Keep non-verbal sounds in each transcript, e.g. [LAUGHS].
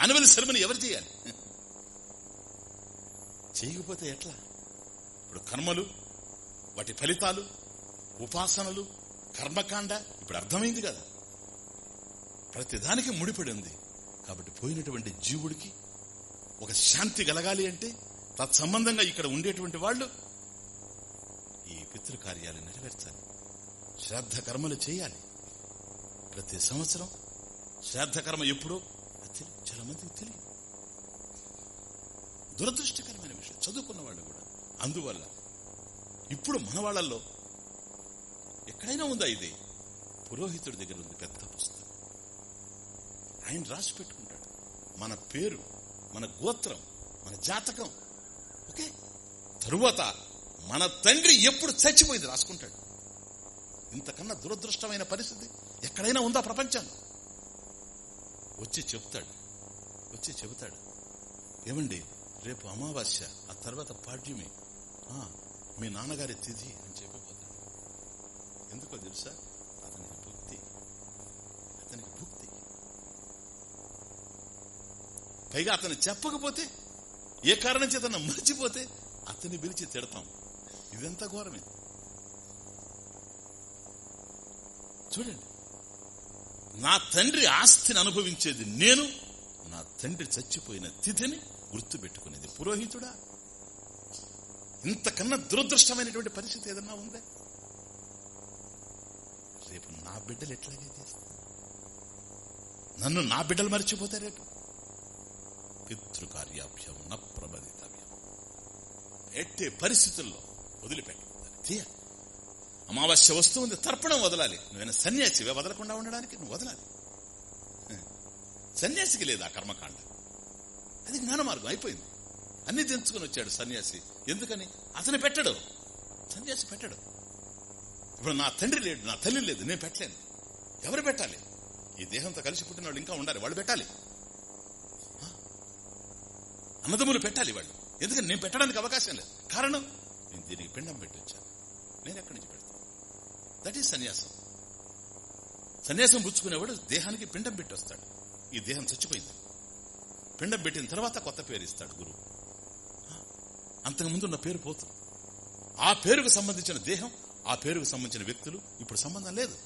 Annual శర్మని ఎవరు చేయాలి? చేయకపోతే ఎట్లా? ఇప్పుడు కర్మలు వాటి ఫలితాలు ఉపాసనలు కర్మకాండ ఇప్పుడు అర్థమైంది కదా. ప్రతిదానికి ముడిపడి ఉంది. కాబట్టి పోయినటువంటి జీవుడికి ఒక శాంతి కలగాలి అంటే తత్సంబంధంగా ఇక్కడ ఉండేటువంటి వాళ్ళు ఈ పితృకార్యాలు నెరవేర్చాలి. శ్రాద్ధ కర్మలు చేయాలి. ప్రతి సంవత్సరం శ్రాద్ధ కర్మ ఎప్పుడో చాలా మందికి తెలియదు. దురదృష్టకరమైన విషయం. చదువుకున్న వాళ్ళు కూడా. అందువల్ల ఇప్పుడు మన వాళ్ళల్లో ఎక్కడైనా ఉందా ఇది? పురోహితుడి దగ్గర ఉంది పెద్ద పుస్తకం. ఆయన రాసి పెట్టుకుంటాడు. మన పేరు మన గోత్రం మన జాతకం. ఓకే? తరువాత మన తండ్రి ఎప్పుడు చచ్చిపోయింది రాసుకుంటాడు. ఇంతకన్నా దురదృష్టమైన పరిస్థితి ఎక్కడైనా ఉందా ప్రపంచంలో? వచ్చి చెప్తాడు. వచ్చి చెబుతాడు. ఏమండి రేపు అమావాస్య ఆ తర్వాత పాడ్యమి. ఆ, మీ నాన్నగారి తిథి అని చెప్పిపోతాడు. ఎందుకో తెలుసా? అతనికి భుక్తి. అతనికి భుక్తి. పైగా అతను చెప్పకపోతే ఏ కారణం చేత మర్చిపోతే అతన్ని పిలిచి తిడతాం. ఇదంతా ఘోరమే. చూడండి నా తండ్రి ఆస్తిని అనుభవించేది నేను తండ్రి చచ్చిపోయిన తిథిని గుర్తు పెట్టుకునేది పురోహితుడా? ఇంతకన్నా దురదృష్టమైనటువంటి పరిస్థితి ఏదన్నా ఉందే? రేపు నా బిడ్డలు ఎట్లాగే చేస్తారు నన్ను నా బిడ్డలు మర్చిపోతే రేపు? పితృకార్యాభ్యం న ప్రబదితవ్యం ఎట్టి పరిస్థితుల్లో వదిలిపెట్టాలి తీయ. అమావాస్య ఉంది తర్పణం వదలాలి. నువ్వైనా సన్యాసివే వదలకుండా ఉండడానికి నువ్వు వదలాలి. సన్యాసికి లేదు ఆ కర్మకాండ. అది జ్ఞాన మార్గం అయిపోయింది. అన్ని తెంచుకుని వచ్చాడు సన్యాసి. ఎందుకని? అతను పెట్టడు. సన్యాసి పెట్టడు. ఇప్పుడు నా తండ్రి లేడు నా తల్లి లేదు నేను పెట్టలేను. ఎవరు పెట్టాలి? ఈ దేహంతో కలిసి పుట్టిన వాళ్ళు ఇంకా ఉండాలి వాళ్ళు పెట్టాలి. ఆ? అన్నదమ్ములు పెట్టాలి వాళ్ళు. ఎందుకని? నేను పెట్టడానికి అవకాశం లేదు. కారణం? నేను దీనికి పిండం పెట్టి వచ్చాను నేను ఎక్కడి నుంచి పెడతాను? దట్ ఈస్ సన్యాసం. సన్యాసం పుచ్చుకునేవాడు దేహానికి పిండం పెట్టి వస్తాడు. ఈ దేహం చచ్చిపోయింది. పిండం పెట్టిన తర్వాత కొత్త పేరు ఇస్తాడు గురువు. అంతకుముందు ఉన్న పేరు పోతుంది ఆ పేరుకు సంబంధించిన దేహం ఆ పేరుకు సంబంధించిన వ్యక్తులు ఇప్పుడు సంబంధం లేదు.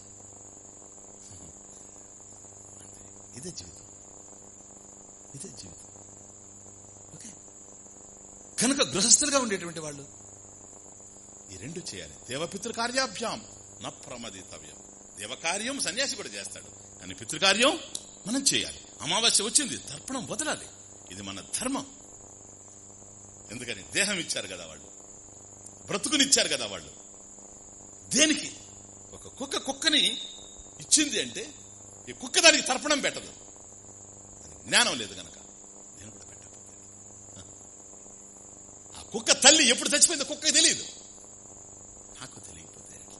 ఇదే జీవితం. ఇదే జీవితం. ఓకే? కనుక గృహస్థులుగా ఉండేటువంటి వాళ్ళు ఈ రెండు చేయాలి. దేవపితృ కార్యాభ్యాం న ప్రమదితవ్యం. దేవకార్యం సన్యాసి కూడా చేస్తాడు. కానీ పితృకార్యం మనం చేయాలి. అమావాస్య వచ్చింది తర్పణం వదలాలి. ఇది మన ధర్మం. ఎందుకని? దేహం ఇచ్చారు కదా వాళ్ళు. బ్రతుకునిచ్చారు కదా వాళ్ళు. దేనికి? ఒక కుక్క కుక్కని ఇచ్చింది అంటే ఈ కుక్క దానికి తర్పణం పెట్టదు. అది జ్ఞానం లేదు గనక. నేను కూడా పెట్టకపోతే. ఆ కుక్క తల్లి ఎప్పుడు చచ్చిపోయిందో కుక్కకి తెలియదు నాకు తెలియకపోతే ఎట్లా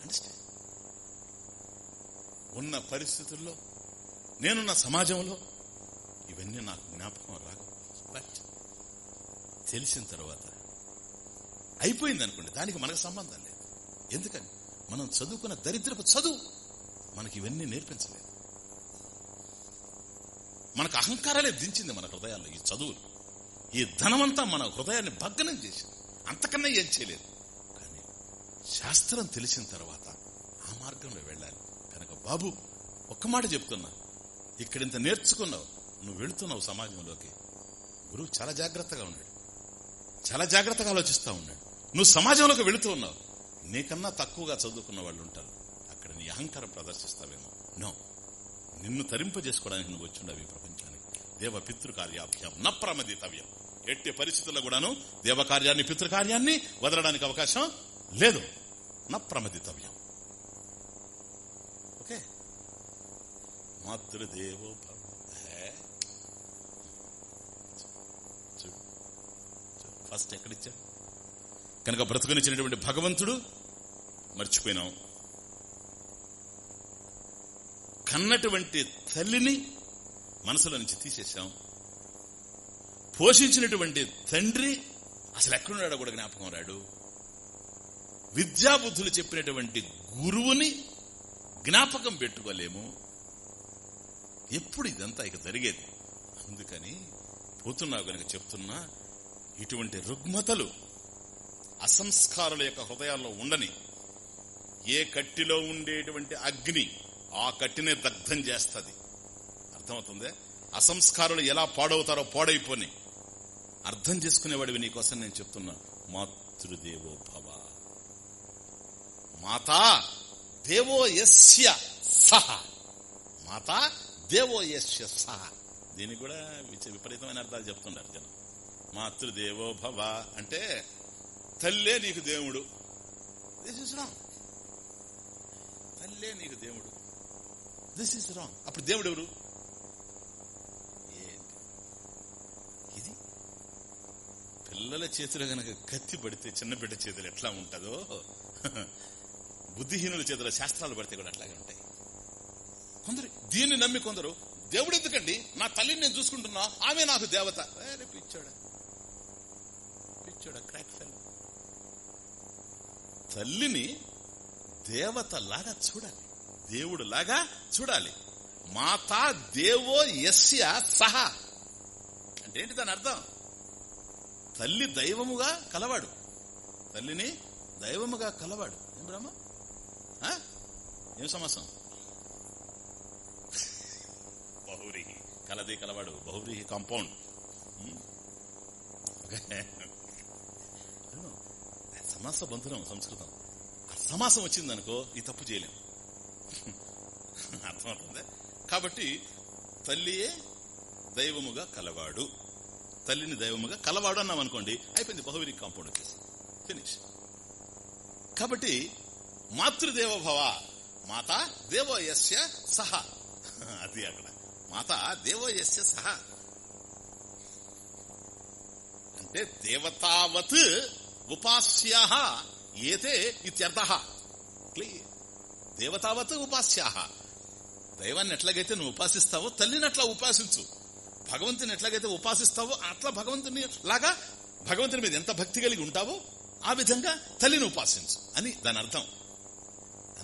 అండర్స్టాండ్ ఉన్న పరిస్థితుల్లో నేనున్న సమాజంలో ఇవన్నీ నాకు జ్ఞాపకం రాదు. బట్ తెలిసిన తర్వాత అయిపోయింది అనుకోండి దానికి మనకు సంబంధం లేదు. ఎందుకని? మనం చదువుకున్న దరిద్రపు చదువు మనకి ఇవన్నీ నేర్పించలేదు. మనకు అహంకారాలే దించింది మన హృదయాల్లో ఈ చదువులు. ఈ ధనమంతా మన హృదయాన్ని భగ్నం చేసింది. అంతకన్నా ఏం చేయలేదు. కానీ శాస్త్రం తెలిసిన తర్వాత ఆ మార్గంలో వెళ్ళాలి. బాబు ఒక్క మాట చెప్తున్నా. ఇక్కడింత నేర్చుకున్నావు. నువ్వు వెళుతున్నావు సమాజంలోకి. గురువు చాలా జాగ్రత్తగా ఉన్నాడు. చాలా జాగ్రత్తగా ఆలోచిస్తా ఉన్నాడు. నువ్వు సమాజంలోకి వెళుతూ ఉన్నావు. నీకన్నా తక్కువగా చదువుకున్న వాళ్ళు ఉంటారు. అక్కడ నీ అహంకారం ప్రదర్శిస్తావేమో. నో. నిన్ను తరింపజేసుకోవడానికి నువ్వు వచ్చిండవు ఈ ప్రపంచానికి. దేవ పితృకార్యాభ్యం న ప్రమదితవ్యం. ఎట్టి పరిస్థితుల్లో కూడాను దేవకార్యాన్ని పితృకార్యాన్ని వదలడానికి అవకాశం లేదు. న ఓకే మాతృదేవో ఫస్ట్ ఎక్కడిచ్చాడు కనుక బ్రతుకునిచ్చినటువంటి భగవంతుడు మర్చిపోయినాం కన్నటువంటి తల్లిని మనసులో నుంచి తీసేశాం. పోషించినటువంటి తండ్రి అసలు ఎక్కడున్నాడో కూడా జ్ఞాపకం రాడు. విద్యాబుద్ధులు చెప్పినటువంటి గురువుని జ్ఞాపకం పెట్టుకోలేము. ఎప్పుడు ఇదంతా ఇక జరిగేది? అందుకని పోతున్నావు గనక చెప్తున్నా ఇటువంటి రుగ్మతలు అసంస్కారుల యొక్క హృదయాల్లో ఉండని ఏ కట్టిలో ఉండేటువంటి అగ్ని ఆ కట్టినే దగ్ధం చేస్తుంది. అర్థమవుతుందే? అసంస్కారులు ఎలా పాడవుతారో పాడైపోని. అర్థం చేసుకునేవాడివి నీకోసం నేను చెప్తున్నా మాతృదేవో భవ. మాతా! దేవో యస్య సహ. మాతా దేవో యస్య సహ. దీనికి కూడా విపరీతమైన అర్థాలు చెప్తున్నారు జనం. మాతృదేవో భవ అంటే తల్లే నీకు దేవుడు. దిస్ ఇస్ రాంగ్ తల్లే నీకు దేవుడు. దిస్ ఇస్ రాంగ్ అప్పుడు దేవుడు ఎవరు? ఇది? పిల్లల చేతిలో గనక కత్తి పడితే చిన్న బిడ్డ చేతులు ఎట్లా ఉంటుందో? [LAUGHS] బుద్ధిహీనుల చేతిలో శాస్త్రాలు పడితే కూడా అట్లాగే ఉంటాయి. కొందరు దీన్ని నమ్మి కొందరు దేవుడు ఎందుకండి? నా తల్లిని నేను చూసుకుంటున్నా ఆమె నాకు దేవత. అరే పిచ్చాడా. పిచ్చాడా క్రాక్ ఫెల్. తల్లిని దేవత లాగా చూడాలి. దేవుడు లాగా చూడాలి. మాతా దేవో యస్య సహ. అంటే ఏంటి దాని అర్థం? తల్లి దైవముగా కలవాడు. తల్లిని దైవముగా కలవాడు. ఏం బ్రహ్మ? ఏం సమాసం? బహురీహి కలది కలవాడు. బహురీహి కాంపౌండ్. సమాస బంధురం సంస్కృతం. సమాసం వచ్చిందనుకో ఈ తప్పు చేయలేము అర్థమవుతుంది? కాబట్టి తల్లియే దైవముగా కలవాడు. తల్లిని దైవముగా కలవాడు అన్నాం అనుకోండి అయిపోయింది బహువీరి కాంపౌండ్ వచ్చేసి. ఫినిష్ కాబట్టి మాతృదేవోభవ. మాత దేవో యస్య సహ. అది అక్కడ. మాత దేవో యస్య సహ. అంటే దేవతావత్ ఉపాస్యా ఏతే ఇత్యర్థ. క్లియర్ దేవతావత్ ఉపాస్యా దైవాన్ని ఎట్లాగైతే నువ్వు ఉపాసిస్తావో తల్లిని అట్లా ఉపాసించు. భగవంతుని ఎట్లాగైతే ఉపాసిస్తావో అట్లా భగవంతుని లాగా భగవంతుని మీద ఎంత భక్తి కలిగి ఉంటావో ఆ విధంగా తల్లిని ఉపాసించు అని దాని అర్థం.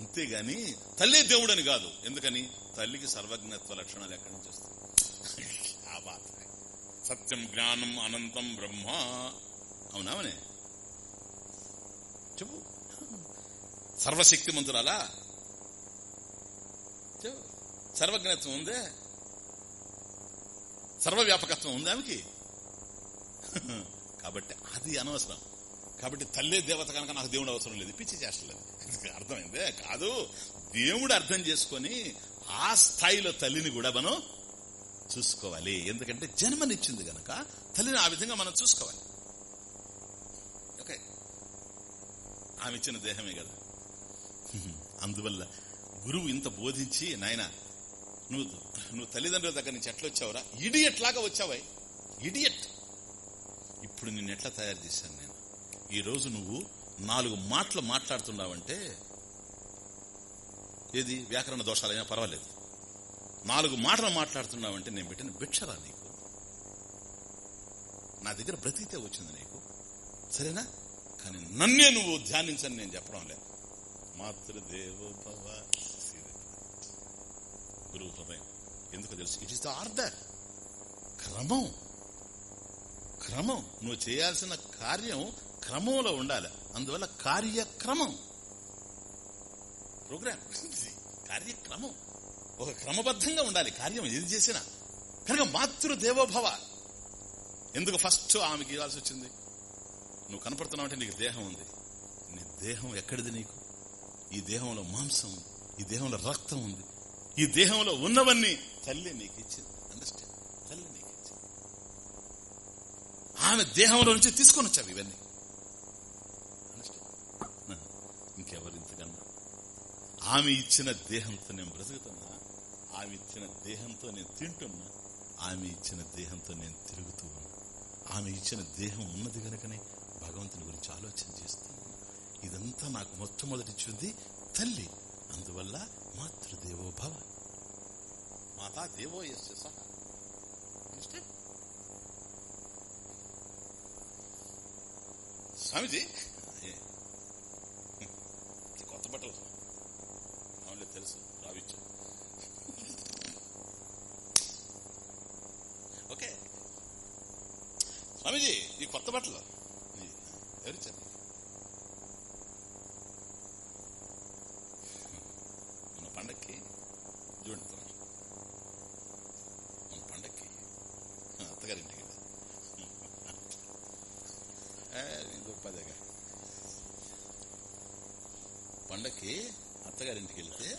అంతేగాని తల్లే దేవుడని కాదు. ఎందుకని? తల్లికి సర్వజ్ఞత్వ లక్షణాలు ఎక్కడి నుంచి వస్తాయి? ఆ సత్యం జ్ఞానం అనంతం బ్రహ్మ. అవునామనే చెప్పు. సర్వశక్తిమంతురాలా? చెప్పు. సర్వజ్ఞత్వం ఉందే? సర్వవ్యాపకత్వం ఉంది ఆమెకి? [LAUGHS] కాబట్టి అది అనవసరం. కాబట్టి తల్లే దేవత కనుక నాకు దేవుడు అవసరం లేదు. పిచ్చి చేస్తలేదు అర్థమైందే? కాదు. దేవుడు అర్థం చేసుకొని ఆ స్థాయిలో తల్లిని కూడా మనం చూసుకోవాలి. ఎందుకంటే జన్మనిచ్చింది గనక తల్లిని ఆ విధంగా మనం చూసుకోవాలి. ఓకే. ఆమె ఇచ్చిన దేహమే కదా. అందువల్ల గురువు ఇంత బోధించి నాయన నువ్వు నువ్వు తల్లిదండ్రుల దగ్గర నుంచి ఎట్లా వచ్చావురా? ఇడియట్ లాగా వచ్చావై. ఇడియట్ ఇప్పుడు నిన్ను ఎట్లా తయారు చేశాను ఈరోజు ఈ రోజు నువ్వు నాలుగు మాటలు మాట్లాడుతున్నావంటే ఏది? వ్యాకరణ దోషాలైనా పర్వాలేదు. నాలుగు మాటలు మాట్లాడుతున్నావంటే నేను పెట్టిన భిక్షరా నీకు? నా దగ్గర బ్రతికితే వచ్చింది నీకు? సరేనా? కానీ నన్నే నువ్వు ధ్యానించని నేను చెప్పడం లేదు. మాతృదేవో భవ గురువు హృదయం ఎందుకు తెలుసు. ఇట్ ఇస్ ద ఆర్డర్ క్రమం. క్రమం. నువ్వు చేయాల్సిన కార్యం క్రమంలో ఉండాలి. అందువల్ల కార్యక్రమం. ప్రోగ్రామ్ కార్యక్రమం. ఒక క్రమబద్ధంగా ఉండాలి. కార్యం ఏది చేసినా. కనుక మాతృదేవోభవ. ఎందుకు ఫస్ట్ ఆమెకి ఇవ్వాల్సి వచ్చింది? నువ్వు కనపడుతున్నావు అంటే నీకు దేహం ఉంది. నీ దేహం ఎక్కడిది నీకు? ఈ దేహంలో మాంసం ఉంది. ఈ దేహంలో రక్తం ఉంది. ఈ దేహంలో ఉన్నవన్నీ తల్లి నీకు ఇచ్చింది. అండర్స్టాండ్ తల్లి నీకు ఇచ్చింది. ఆమె దేహంలో నుంచి తీసుకొని వచ్చావు ఇవన్నీ అండర్స్టాండ్ ఇంకెవరు ఇంతకన్నా ఆమె ఇచ్చిన దేహంతో నేను బ్రతుకుతున్నా ఆమె ఇచ్చిన దేహంతో నేను తింటున్నా ఆమె ఇచ్చిన దేహంతో నేను తిరుగుతూ ఉన్నా. ఆమె ఇచ్చిన దేహం ఉన్నది గనుకనే భగవంతుని గురించి ఆలోచన చేస్తున్నాను ఇదంతా నాకు మొట్టమొదటిచ్చింది తల్లి అందువల్ల మాతృదేవో భవ. మాతా దేవో ఎస్ స్వామిజీ ఏ, ఇది కొత్త బట్టలు అవునులే తెలుసు రావిచ్చా అమిది ఈ కొత్త బట్టలు. ఎవరిచ్చారు మన పండక్కి చూడండి తమాషా. మన పండక్కి అత్తగారింటికి వెళ్ళా. ఏ, ఇది గొప్పదేగా పండక్కి అత్తగారింటికి వెళ్తే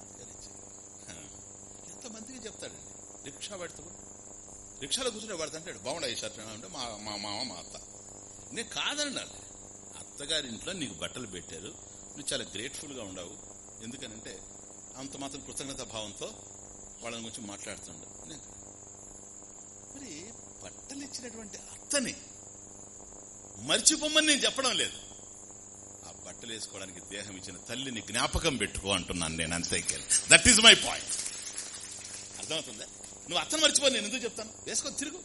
అత్తగారు ఇచ్చారు. ఆ, ఎంతమందికి చెప్తాడండి రిక్షా పెడుతూ రిక్షాలో కూర్చుని పడుతుంటాడు బాగుండా ఈ షర్ట్ అంటే మా మా మామ మా అత్త. నేను కాదన్నాడు అత్తగారింట్లో నీకు బట్టలు పెట్టారు. నువ్వు చాలా గ్రేట్ఫుల్గా ఉండవు. ఎందుకనంటే అంత మాత్రం కృతజ్ఞత భావంతో వాళ్ళని గురించి మాట్లాడుతుండ. మరి బట్టలు ఇచ్చినటువంటి అత్తని మర్చిపోమని నేను చెప్పడం లేదు. ఆ బట్టలు వేసుకోవడానికి దేహం ఇచ్చిన తల్లిని జ్ఞాపకం పెట్టుకో అంటున్నాను నేను. అంతే దట్ ఈజ్ మై పాయింట్ అర్థమవుతుందా? నువ్వు అత్తను మర్చిపోయి నేను ఎందుకు చెప్తాను? వేసుకొని తిరుగు.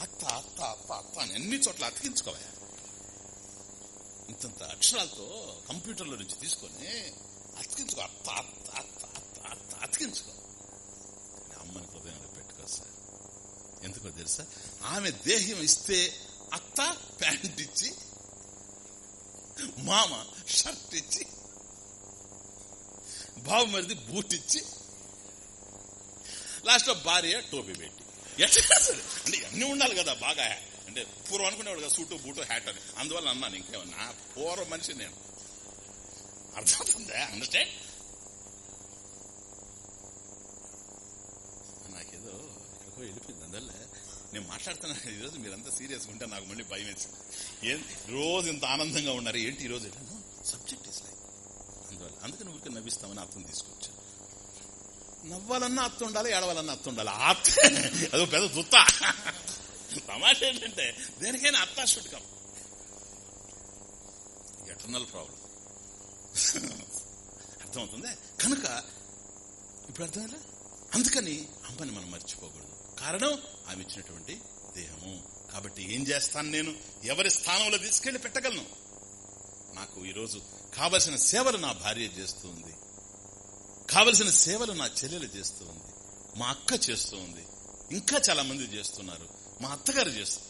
అత్త అత్త అత్త అత్త అని అన్ని చోట్ల అతికించుకోవా ఇంతంత అక్షరాలతో కంప్యూటర్లో నుంచి తీసుకొని అతికించుకో. అత్త అత్త అత్త అత్త అత్త అతికించుకో. అమ్మని హృదయంలో పెట్టుకో సార్. ఎందుకో తెలుసా? ఆమె దేహం ఇస్తే అత్త ప్యాంట్ ఇచ్చి మామ షర్ట్ ఇచ్చి బావమరిది బూట్ ఇచ్చి లాస్ట్లో భార్య టోపీ పెట్టి. ఎట్లా అంటే అన్ని ఉండాలి కదా బాగా. అంటే పూర్వం అనుకునేవాడు కదా సూటు బూటు హ్యాట్ అని. అందువల్ల అన్నాను ఇంకేమన్నా పూర్వం మనిషి నేను. అర్థమవుతుందా? అండర్స్టాండ్ నాకేదో ఎక్కడికో వెళ్ళిపోయింది అందువల్ల నేను మాట్లాడుతున్నాను ఈరోజు మీరంతా సీరియస్ ఉంటే నాకు మళ్ళీ భయం వేసింది. ఏం రోజు ఇంత ఆనందంగా ఉన్నారు ఏంటి ఈరోజు సబ్జెక్ట్ ఇస్ లైక్ అందువల్ల అందుకని ఊరికి నవ్విస్తామని అర్థం తీసుకొచ్చాను. నవ్వాలన్నా అత్త ఉండాలి ఏడవాలన్నా అత్త ఉండాలి. అత్త అదో పెద్ద దుత్త. తమాష ఏంటంటే దేనికైనా అత్త షుడ్ కమ్ ఎటర్నల్ ప్రాబ్లం. అర్థమవుతుంది? కనుక ఇప్పుడు అర్థమైందా అందుకని అమ్మని మనం మర్చిపోకూడదు. కారణం ఆమె ఇచ్చినటువంటి దేహము. కాబట్టి ఏం చేస్తాను నేను? ఎవరి స్థానంలో తీసుకెళ్ళి పెట్టగలను? నాకు ఈరోజు కావలసిన సేవలు నా భార్య చేస్తుంది. కావలసిన సేవలు నా చెల్లెలు చేస్తూ ఉంది. మా అక్క చేస్తూ ఉంది. ఇంకా చాలా మంది చేస్తున్నారు. మా అత్తగారు చేస్తుంది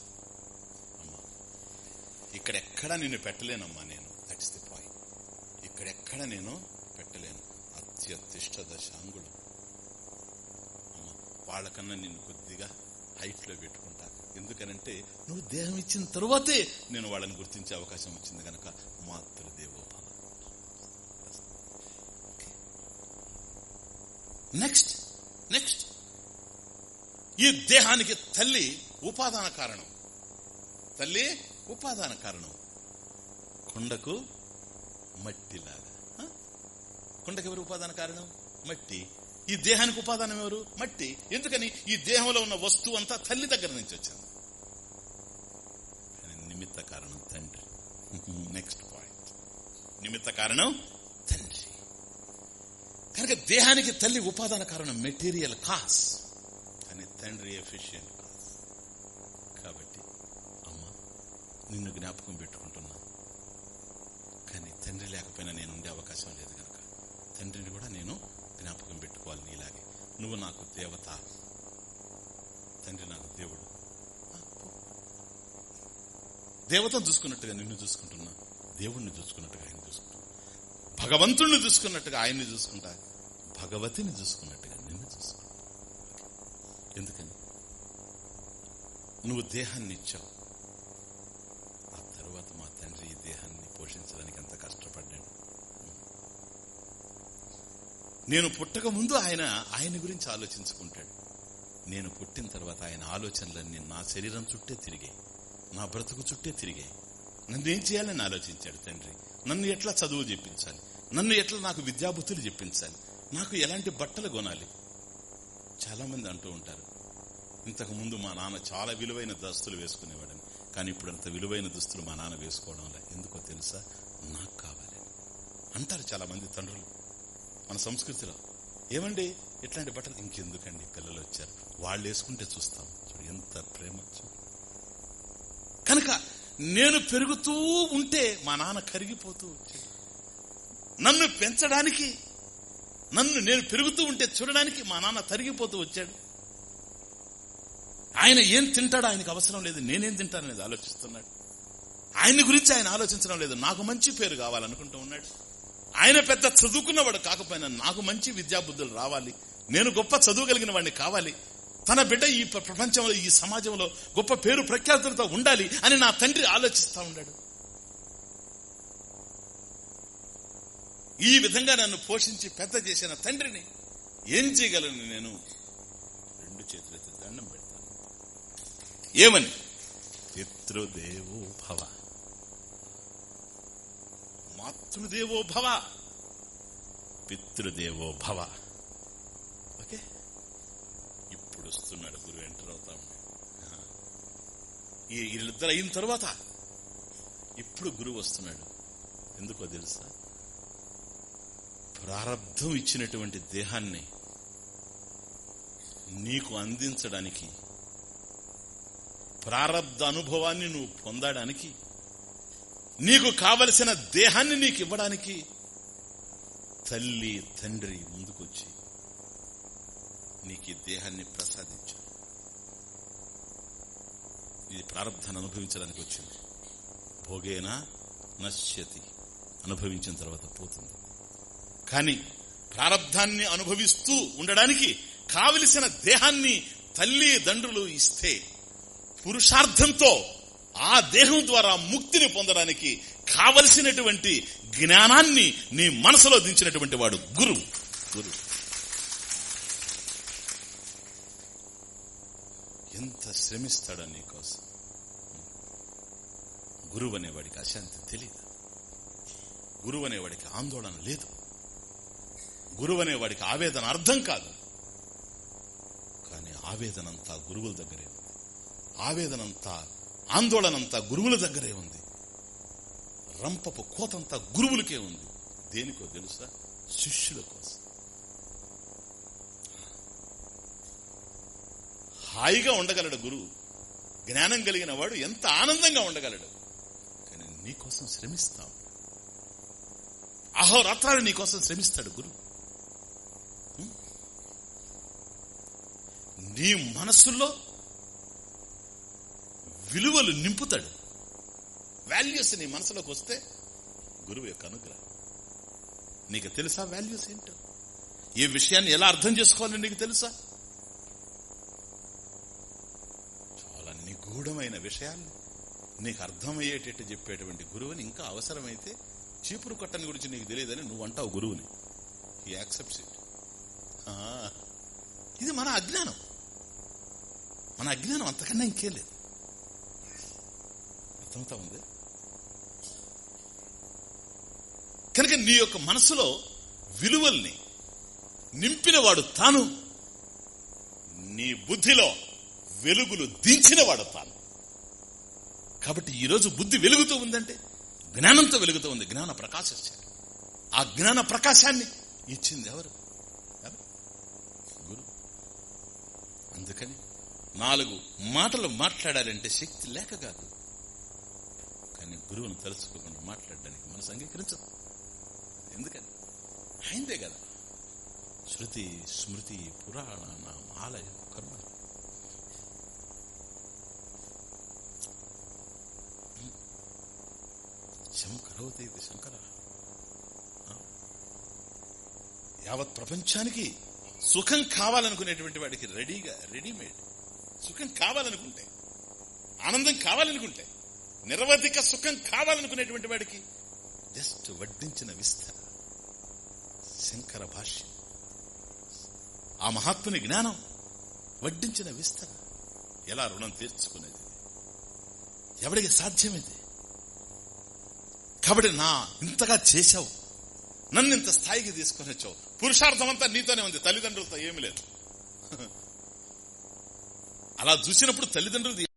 అమ్మా ఇక్కడెక్కడ నిన్ను పెట్టలేనమ్మా నేను. దట్స్ ది పాయింట్ ఇక్కడెక్కడ నేను పెట్టలేను. అత్యతిష్ట దశాంగుడు అమ్మా వాళ్ళకన్నా నిన్ను కొద్దిగా హైట్లో పెట్టుకుంటా. ఎందుకనంటే నువ్వు దేహం ఇచ్చిన తరువాతే నేను వాళ్ళని గుర్తించే అవకాశం వచ్చింది కనుక మాతృదేవో. Next next. ఈ దేహానికి తల్లి ఉపాదాన కారణం. తల్లి ఉపాదాన కారణం. కొండకు మట్టిలాగా. కొండకు ఎవరు ఉపాదాన కారణం? మట్టి. ఈ దేహానికి ఉపాదానం ఎవరు? మట్టి. ఎందుకని? ఈ దేహంలో ఉన్న వస్తువు అంతా తల్లి దగ్గర నుంచి వచ్చింది. నిమిత్త కారణం తండ్రి. [LAUGHS] Next point. నిమిత్త కారణం కనుక దేహానికి తల్లి ఉపాదాన కారణం మెటీరియల్ కాస్ కానీ తండ్రి ఎఫిషియెంట్ కాస్ కాబట్టి అమ్మ నిన్ను జ్ఞాపకం పెట్టుకుంటున్నా. కానీ తండ్రి లేకపోయినా నేను ఉండే అవకాశం లేదు కనుక. తండ్రిని కూడా నేను జ్ఞాపకం పెట్టుకోవాలి నీలాగే. నువ్వు నాకు దేవత. తండ్రి నాకు దేవుడు. దేవతను చూసుకున్నట్టుగా నిన్ను చూసుకుంటున్నా. దేవుణ్ణి చూసుకున్నట్టుగా ఆయన చూసుకుంటున్నా. భగవంతుణ్ణి చూసుకున్నట్టుగా ఆయన్ని చూసుకుంటా భగవతిని చూసుకున్నట్టుగా నిన్ను చూసుకుంటా ఎందుకని? నువ్వు దేహాన్ని ఇచ్చావు. ఆ తరువాత మా తండ్రి ఈ దేహాన్ని పోషించడానికి ఎంత కష్టపడ్డాడు. నేను పుట్టక ముందు ఆయన ఆయన గురించి ఆలోచించుకుంటాడు. నేను పుట్టిన తర్వాత ఆయన ఆలోచనలన్నీ నా శరీరం చుట్టే తిరిగాయి. నా బ్రతుకు చుట్టే తిరిగాయి. నన్ను ఏం చేయాలని ఆలోచించాడు తండ్రి? నన్ను ఎట్లా చదువు చెప్పించాలి? నన్ను ఎట్లా నాకు విద్యాబుద్ధులు చెప్పించాలి? నాకు ఎలాంటి బట్టలు కొనాలి? చాలామంది అంటూ ఉంటారు ఇంతకు ముందు మా నాన్న చాలా విలువైన దుస్తులు వేసుకునేవాడని. కానీ ఇప్పుడు అంత విలువైన దుస్తులు మా నాన్న వేసుకోవడం వల్ల ఎందుకో తెలుసా? నాకు కావాలి. అంటారు చాలా మంది తండ్రులు. మన సంస్కృతిలో ఏమండి? ఇట్లాంటి బట్టలు ఇంకెందుకండి? పిల్లలు వచ్చారు. వాళ్ళు వేసుకుంటే చూస్తాం. చూడు ఎంత ప్రేమ చూడు నేను పెరుగుతూ ఉంటే మా నాన్న కరిగిపోతూ వచ్చాడు. నన్ను పెంచడానికి నన్ను నేను పెరుగుతూ ఉంటే చూడడానికి మా నాన్న తరిగిపోతూ వచ్చాడు. ఆయన ఏం తింటాడో ఆయనకు అవసరం లేదు నేనేం తింటాననేది ఆలోచిస్తున్నాడు. ఆయన గురించి ఆయన ఆలోచించడం లేదు నాకు మంచి పేరు కావాలనుకుంటూ ఉన్నాడు. ఆయన పెద్ద చదువుకున్నవాడు కాకపోయినా నాకు మంచి విద్యాబుద్ధులు రావాలి నేను గొప్ప చదువు కలిగిన వాడిని కావాలి. తన బిడ్డ ఈ ప్ర- ప్రపంచంలో ఈ సమాజంలో గొప్ప పేరు ప్రఖ్యాతులతో ఉండాలి అని నా తండ్రి ఆలోచిస్తా ఉన్నాడు. ఈ విధంగా నన్ను పోషించి పెద్ద చేసిన తండ్రిని ఏం చేయగలను నేను? రెండు చేతులెత్తి దండం పెడతాను. ఏమని? పితృదేవో భవ మాతృదేవో భవ పితృదేవో భవ ఓకే ఇప్పుడు వస్తున్నాడు గురువు ఎంటర్ అవుతా ఉన్నాడు వీళ్ళిద్దరు అయిన తర్వాత ఇప్పుడు గురువు వస్తున్నాడు. ఎందుకో తెలుసా? ప్రారంధం ఇచ్చినటువంటి దేహాన్ని నీకు అందించడానికి ప్రారంధ అనుభవాన్ని నువ్వు పొందడానికి నీకు కావలసిన దేహాన్ని నీకు ఇవ్వడానికి తల్లి తండ్రి ముందుకొచ్చి నీకు ఈ దేహాన్ని ప్రసాదించాను. ఇది ప్రారంధాన్ని అనుభవించడానికి వచ్చింది. భోగేనా? నశ్యతి. అనుభవించిన తర్వాత పోతుంది. కానీ ప్రారంధాన్ని అనుభవిస్తూ ఉండడానికి కావలసిన దేహాన్ని తల్లి దండ్రులు ఇస్తే పురుషార్థంతో ఆ దేహం ద్వారా ముక్తిని పొందడానికి కావలసినటువంటి జ్ఞానాన్ని నీ మనసులో దించినటువంటి వాడు గురువు. గురువు ఎంత శ్రమిస్తాడు నీకోసం? గురువు అనేవాడికి అశాంతి తెలియదు గురువు అనేవాడికి ఆందోళన లేదు. గురువు అనేవాడికి ఆవేదన అర్థం కాదు. కానీ ఆవేదనంతా గురువుల దగ్గరే ఉంది. ఆవేదనంతా ఆందోళనంతా గురువుల దగ్గరే ఉంది. రంపపు కోతంతా గురువులకే ఉంది. దేనికో తెలుసా? శిష్యుల కోసం. హాయిగా ఉండగలడు గురువు. జ్ఞానం కలిగిన వాడు ఎంత ఆనందంగా ఉండగలడు. కానీ నీకోసం శ్రమిస్తావు. అహోరాత్రాలు నీకోసం శ్రమిస్తాడు గురువు. నీ మనస్సులో విలువలు నింపుతాడు. వాల్యూస్ నీ మనసులోకి వస్తే గురువు యొక్క అనుగ్రహం. నీకు తెలుసా వాల్యూస్ ఏంటో? ఈ విషయాన్ని ఎలా అర్థం చేసుకోవాలని నీకు తెలుసా? గూఢమైన నిగూఢమైన నీకు అర్థమయ్యేటట్టు చెప్పేటువంటి గురువుని ఇంకా అవసరమైతే చీపురు కొట్టని గురించి నీకు తెలియదని నువ్వు అంటావు గురువుని. ఈ యాక్సెప్ట్స్ ఇట్ ఇది మన అజ్ఞానం. మన అజ్ఞానం అంతకన్నా ఇంకేం లేదు. అర్థమవుతా ఉంది? కనుక నీ యొక్క మనసులో విలువల్ని నింపినవాడు తాను. నీ బుద్ధిలో వెలుగులు దించినవాడు తాను. కాబట్టి ఈరోజు బుద్ధి వెలుగుతూ ఉందంటే జ్ఞానంతో వెలుగుతూ ఉంది. జ్ఞాన ప్రకాశించారు ఆ జ్ఞాన ప్రకాశాన్ని ఇచ్చింది ఎవరు? గురు. అందుకని నాలుగు మాటలు మాట్లాడాలంటే శక్తి లేక కాదు. కానీ గురువును తలుచుకోకుండా మాట్లాడడానికి మనసు అంగీకరించదు. ఎందుకని? అయిందే కదా. శృతి స్మృతి పురాణ ఆలయం కర్మ. శంకరవతి ఇది శంకర. యావత్ ప్రపంచానికి సుఖం కావాలనుకునేటువంటి వాడికి రెడీగా రెడీమేడ్. సుఖం కావాలనుకుంటే ఆనందం కావాలనుకుంటే నిరవధిక సుఖం కావాలనుకునేటువంటి వాడికి జస్ట్ వడ్డించిన విస్తర శంకర భాష్యం. ఆ మహాత్ముని జ్ఞానం వడ్డించిన విస్తర. ఎలా రుణం తీర్చుకునేది? ఎవడికి సాధ్యమైంది? కాబట్టి నా ఇంతగా చేశావు. నన్ను ఇంత స్థాయికి తీసుకొని వచ్చావు. పురుషార్థం అంతా నీతోనే ఉంది. తల్లిదండ్రులతో ఏమి లేదు. [LAUGHS] అలా చూసినప్పుడు తల్లిదండ్రులు